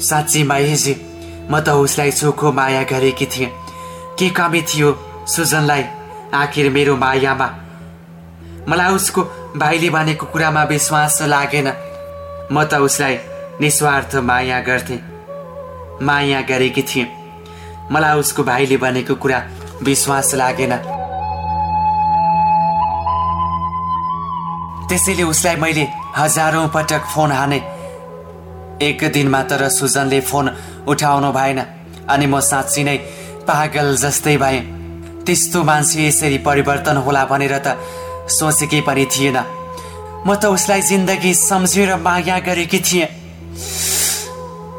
साँच्ची माइजी म त उसलाई चोखो माया गरेकी थिएँ। के कमी थियो सुजनलाई आखिर मेरो मायामा? मलाई उसको भाइले भनेको कुरामा विश्वास लागेन। म त उसलाई निस्वार्थ माया गर्थेँ माया गरेकी थिएँ। मलाई उसको भाइले भनेको कुरा विश्वास लागेन। त्यसैले उसलाई मैले हजारौँ पटक फोन हाने एक दिनमा तर सुजनले फोन उठाउनु भएन अनि म साँच्ची नै पागल जस्तै भएँ। त्यस्तो मान्छे यसरी परिवर्तन होला भनेर त सोचेकै पनि थिएन। म त उसलाई जिन्दगी सम्झेर माया गरेकी थिएँ।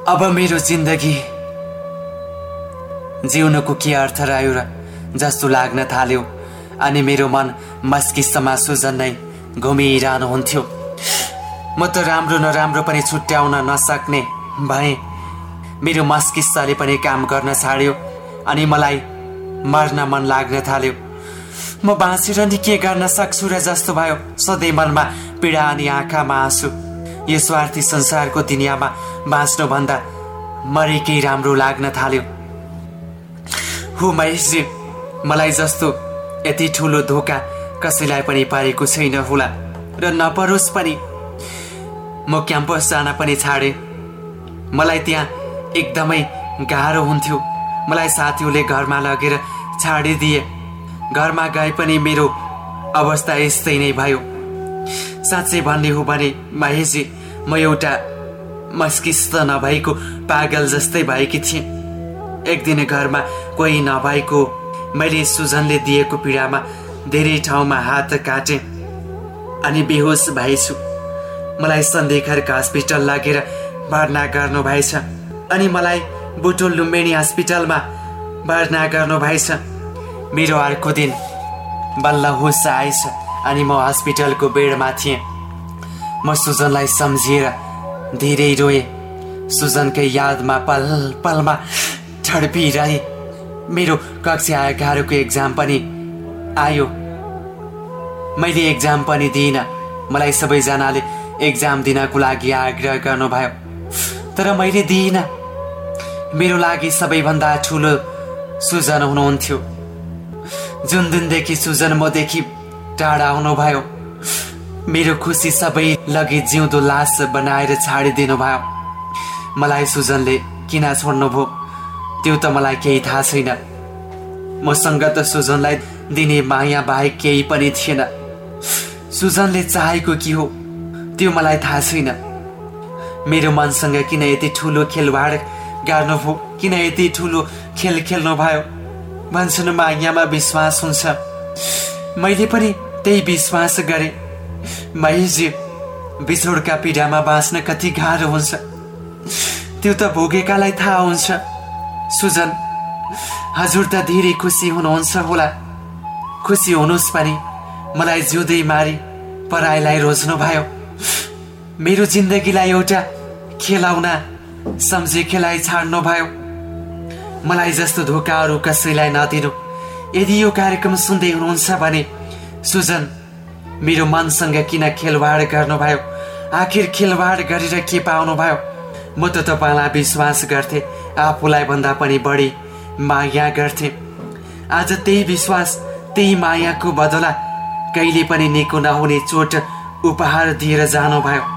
अब मेरो जिन्दगी जिउनुको के अर्थ रह्यो र जस्तो लाग्न थाल्यो अनि मेरो मन मस्तिष्कमा सुजन नै घुमिरहनुहुन्थ्यो। म त राम्रो नराम्रो पनि छुट्याउन नसक्ने भएँ। मेरो मस्तिष्कले पनि काम गर्न छाड्यो अनि मलाई मर्न मन लाग्न थाल्यो। म बाँचेर नि के गर्न सक्छु र जस्तो भयो सधैँ मनमा पीडा अनि आँखामा आँसु। यो स्वार्थी संसारको दुनियाँमा बाँच्नुभन्दा मरेकै राम्रो लाग्न थाल्यो। हो महेशजी मलाई जस्तो यति ठुलो धोका कसैलाई पनि पारेको छैन होला र नपरोस् पनि। म क्याम्पस जान पनि छाडेँ। मलाई त्यहाँ एकदमै गाह्रो हुन्थ्यो। मलाई साथीहरूले घरमा लगेर छाडिदिए। घरमा गए पनि मेरो अवस्था यस्तै नै भयो। साँच्चै भन्ने हो भने महेशजी म एउटा मस्किस्त नभएको पागल जस्तै भएकी थिएँ। एक दिन घरमा कोही नभएको मैले सुजनले दिएको पीडामा धेरै ठाउँमा हात काटेँ। अनि बेहोस भएछु। मलाई सन्देहका हस्पिटल लागेर भर्ना गर्नु भएछ। अनि मलाई बुटोल लुम्बिनी हस्पिटलमा भर्ना गर्नु भएछ। मेरो अर्को दिन बल्ल होस आएछ अनि म हस्पिटलको बेडमा थिएँ। म सुजनलाई सम्झिएर धेरै रोएँ। सुजनकै यादमा पल पलमा ठडपिरहे मेरो कक्षा एघारको एक्जाम पनि आयो। मैले एक्जाम पनि दिइनँ। मलाई सबैजनाले एक्जाम दिनको लागि आग्रह गर्नुभयो। तर मैले दिइनँ। मेरो लागि सबैभन्दा ठुलो सुजन हुनुहुन्थ्यो। जुन दिनदेखि सुजन मदेखि टाढा हुनुभयो मेरो खुसी सबै लगी जिउँदो लास बनाएर छाडिदिनु भयो मलाई सुजनले किन छोड्नुभयो त्यो त मलाई केही थाहा छैन। मसँग त सुजनलाई दिने माया बाहेक केही पनि थिएन। सुजनले चाहेको के हो? त्यो मलाई थाहा छैन। मेरो मनसँग किन यति ठुलो खेलवाड गर्नुभयो किन यति ठुलो खेल खेल्नु भयो? भन्छन् मायामा विश्वास हुन्छ। मैले पनि त्यही विश्वास गरेँ। महेशजी बिछोडका पीडामा बाँच्न कति गाह्रो हुन्छ। त्यो त भोगेकालाई थाहा हुन्छ। सुजन हजुर त धेरै खुसी हुनुहुन्छ होला। खुसी हुनुहोस् पनि मलाई जिउँदै मारी पराईलाई रोज्नु भयो मेरो जिन्दगीलाई एउटा खेलाउना सम्झे खेलाइ छाड्नु भयो। मलाई जस्तो धोकाहरू कसैलाई नदिनु। यदि यो कार्यक्रम सुन्दै हुनुहुन्छ भने सुजन मेरो मनसँग किन खेलवाड गर्नुभयो? आखिर खेलवाड गरेर के पाउनुभयो? म त तपाईँलाई विश्वास गर्थेँ आफूलाई भन्दा पनि बढी माया गर्थेँ। आज त्यही विश्वास त्यही मायाको बदला कहिले पनि निको नहुने चोट उपहार दिएर जानुभयो।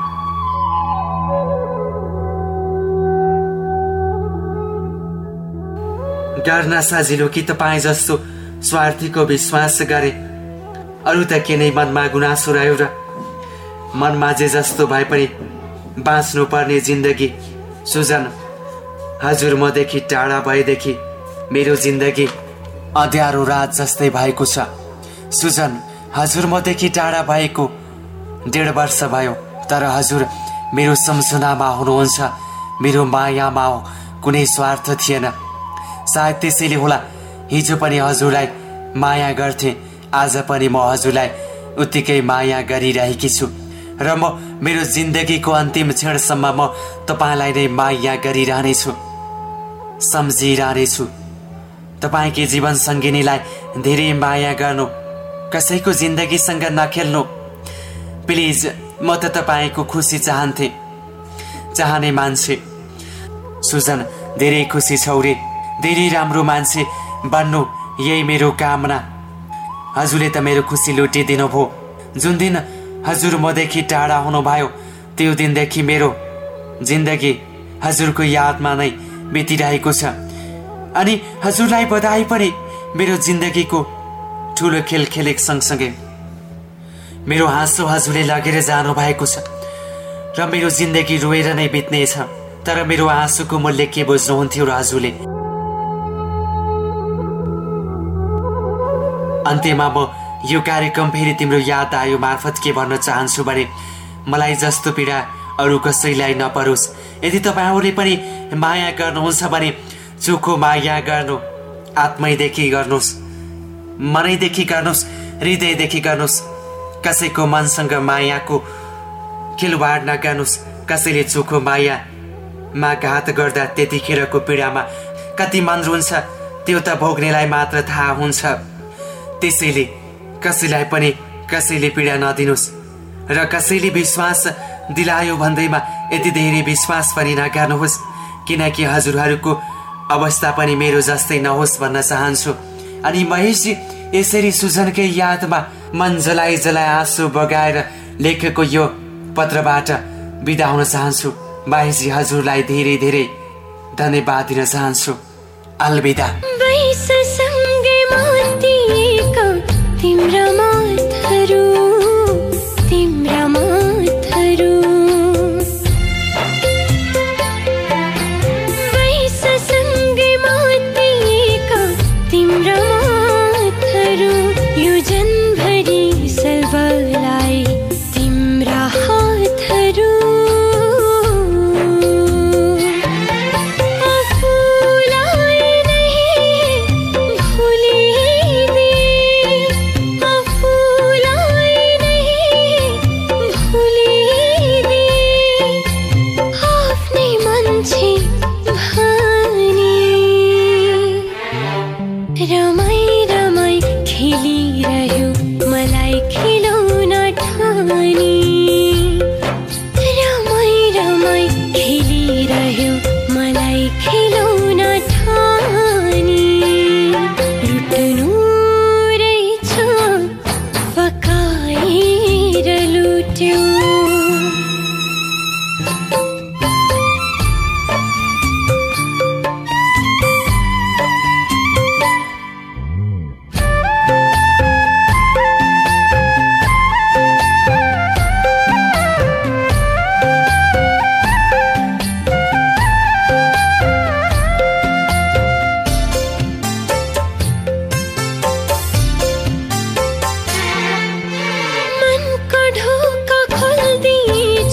गर्न सजिलो कि तपाईँ जस्तो स्वार्थीको विश्वास गरे अरू त के नै मनमा गुनासो रह्यो र मनमा जे जस्तो भए पनि बाँच्नु पर्ने जिन्दगी सुजन हजुर मदेखि टाढा भएदेखि मेरो जिन्दगी अँध्यारो रात जस्तै भएको छ सुजन हजुर मदेखि टाढा भएको डेढ वर्ष भयो तर हजुर मेरो सम्झनामा हुनुहुन्छ मेरो मायामा कुनै स्वार्थ थिएन सायद त्यसैले होला। हिजो पनि हजुरलाई माया गर्थे आज पनि म हजुरलाई उत्तिकै माया गरिरहेकी छु। र म मेरो जिन्दगीको अन्तिम क्षणसम्म म तपाईँलाई नै माया गरिरहनेछु। सम्झिरहनेछु। तपाईँकी जीवन सङ्गिनीलाई धेरै माया गर्नु कसैको जिन्दगीसँग नखेल्नु। प्लिज म त तपाईँको खुसी चाहन्थे। चाहने मान्छे सुजन धेरै खुसी छौ रे। धेरै राम्रो मान्छे। बन्नु यही मेरो कामना। हजुरले त मेरो खुसी लुटिदिनु भयो जुन दिन हजुर मदेखि टाढा हुनुभयो त्यो दिनदेखि मेरो जिन्दगी हजुरको यादमा नै बितिरहेको छ। अनि हजुरलाई बधाई पनि मेरो जिन्दगीको ठुलो खेल खेलेको सँगसँगै मेरो हाँसो हजुरले लगेर जानुभएको छ। र मेरो जिन्दगी रोएर नै बित्नेछ। तर मेरो आँसुको मूल्य के बुझ्नुहुन्थ्यो र हजुरले? अन्त्यमा म यो कार्यक्रम फेरि तिम्रो याद आयो मार्फत के भन्न चाहन्छु भने मलाई जस्तो पीडा अरू कसैलाई नपरोस्। यदि तपाईँहरूले पनि माया गर्नुहुन्छ भने चोखो माया गर्नु आत्मैदेखि गर्नुहोस् मनैदेखि गर्नुहोस् हृदयदेखि गर्नुहोस्। कसैको मनसँग मायाको खेलवाड नगर्नुहोस्। कसैले चोखो मायामा घात गर्दा त्यतिखेरको पीडामा कति मन रुन्छ त्यो त भोग्नेलाई मात्र थाहा हुन्छ। त्यसैले कसैलाई पनि कसैले पीडा नदिनुहोस् र कसैले विश्वास दिलायो भन्दैमा यति धेरै विश्वास पनि नगर्नुहोस् किनकि हजुरहरूको अवस्था पनि मेरो जस्तै नहोस् भन्न चाहन्छु। अनि महेशजी यसरी सुजनकै यादमा मन जलाइ जलाइ आँसु बगाएर लेखेको यो पत्रबाट बिदा हुन चाहन्छु। महेशजी हजुरलाई धेरै धेरै धन्यवाद दिन चाहन्छु। अलविदा।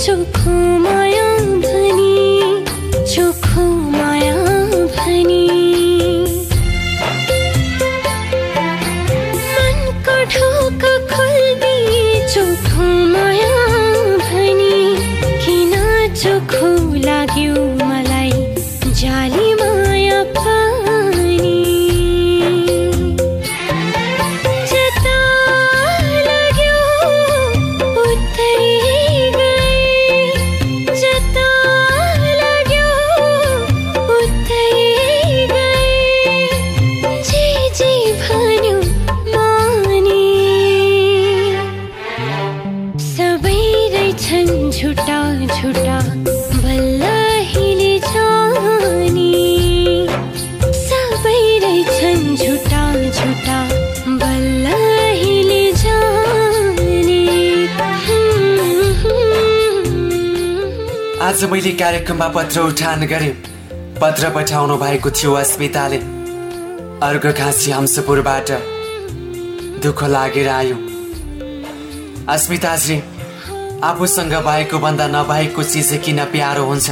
खोलिदिए रहेछन् झुटा झुटा बल्ल हिले जाने। सबै रहेछन् झुटा झुटा बल्ल हिले जाने। आज मैले कार्यक्रममा पत्र उठान गरेँ। पत्र पठाउनु भएको थियो अस्मिताले। अर्घ घाँसी हंसपुरबाट दुःख लागेर आयो। अस्मिताजी आफूसँग भएको भन्दा नभएको चिज किन प्यारो हुन्छ?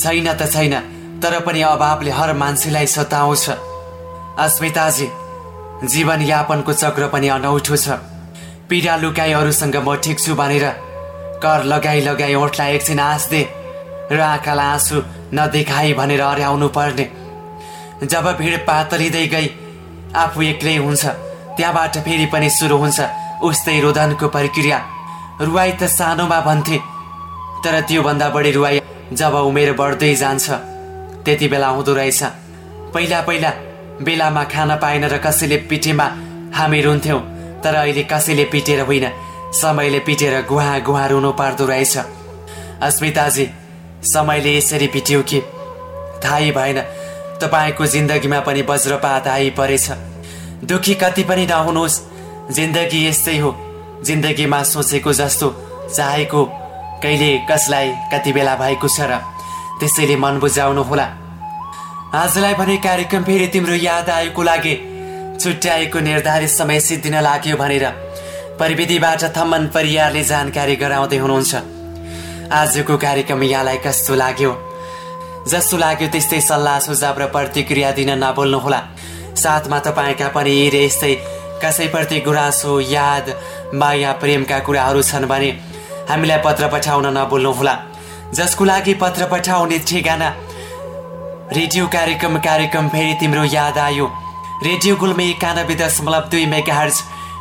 छैन त छैन तर पनि अभावले हर मान्छेलाई सताउँछ। अस्मिताजी जीवन यापनको चक्र पनि अनौठो छ। पीडा लुकाई अरूसँग म ठिक छु भनेर कर लगाई लगाई ओठलाई एकछिन हाँस्दे र आँखालाई आँसु नदेखाई भनेर अर्याउनु पर्ने। जब भिड पातलिँदै गई आफू एक्लै हुन्छ त्यहाँबाट फेरि पनि सुरु हुन्छ उस्तै रोदनको प्रक्रिया। रुवाई त सानोमा भन्थे तर त्योभन्दा बढी रुवाई जब उमेर बढ्दै जान्छ त्यति बेला हुँदो रहेछ। पहिला पहिला बेलामा खान पाएन र कसैले पिठेमा हामी रुन्थ्यौँ तर अहिले कसैले पिटेर होइन समयले पिटेर गुहा गुहा रुनु पर्दो रहेछ। अस्मिताजी समयले यसरी पिट्यो कि? थाहै भएन। तपाईँको जिन्दगीमा पनि वज्रपात आइपरेछ। दुखी कति पनि नहुनुहोस् जिन्दगी यस्तै हो। जिन्दगीमा सोचेको जस्तो चाहेको कहिले कसलाई कति बेला भएको छ र त्यसैले मन बुझाउनु होला। आजलाई भने कार्यक्रम फेरि तिम्रो याद आएको लागे छुट्याएको निर्धारित समय सिद्धिन लाग्यो भनेर प्रविधिबाट थम्मन परियारले जानकारी गराउँदै हुनुहुन्छ। आजको कार्यक्रम यहाँलाई कस्तो लाग्यो? जस्तो लाग्यो त्यस्तै सल्लाह सुझाव र प्रतिक्रिया दिन नबोल्नुहोला साथमा तपाईँका पनि यस्तै कसैप्रति गुराँसो याद माया प्रेमका कुराहरू छन् भने हामीलाई पत्र पठाउन नबोल्नुहोला जसको लागि पत्र पठाउने ठेगाना रेडियो कार्यक्रम कार्यक्रम फेरि तिम्रो याद आयो। रेडियो गुल्मे एकानब्बे दशमलव दुई मेगा हर्ज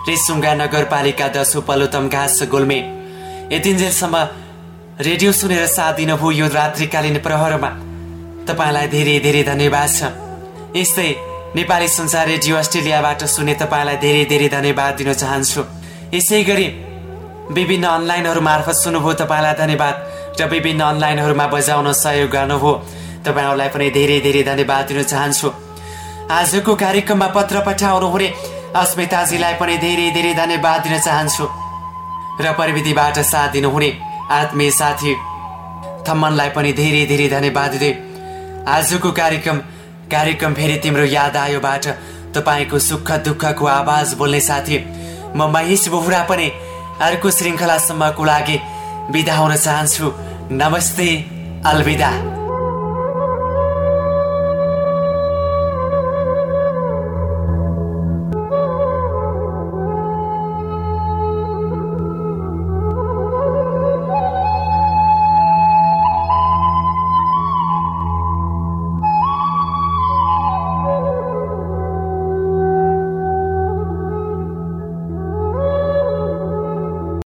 रेसुङ्गा नगरपालिका दस उपलोतम घाँस गुल्मे। यतिन्जेलसम्म रेडियो सुनेर साथ दिनुभयो यो रात्रिकालीन प्रहरमा। तपाईँलाई धेरै धेरै धन्यवाद छ। यस्तै नेपाली संसार रेडियो अस्ट्रेलियाबाट सुने तपाईँलाई धेरै धेरै धन्यवाद दिन चाहन्छु। यसै गरी विभिन्न अनलाइनहरू मार्फत सुन्नुभयो तपाईँलाई धन्यवाद। र विभिन्न अनलाइनहरूमा बजाउन सहयोग गर्नुभयो तपाईँहरूलाई पनि धेरै धेरै धन्यवाद दिन चाहन्छु। आजको कार्यक्रममा पत्र पठाउनु हुने अस्मिताजीलाई पनि धेरै धेरै धन्यवाद दिन चाहन्छु। र प्रविधिबाट साथ दिनुहुने आत्मीय साथी थम्मनलाई पनि धेरै धेरै धन्यवाद दिँदै आजको कार्यक्रम कार्यक्रम फेरि तिम्रो याद आयोबाट तपाईँको सुख दुःखको आवाज बोल्ने साथी म महेश बोहरा पनि अर्को श्रृङ्खलासम्मको लागि बिदा हुन चाहन्छु। नमस्ते अलविदा।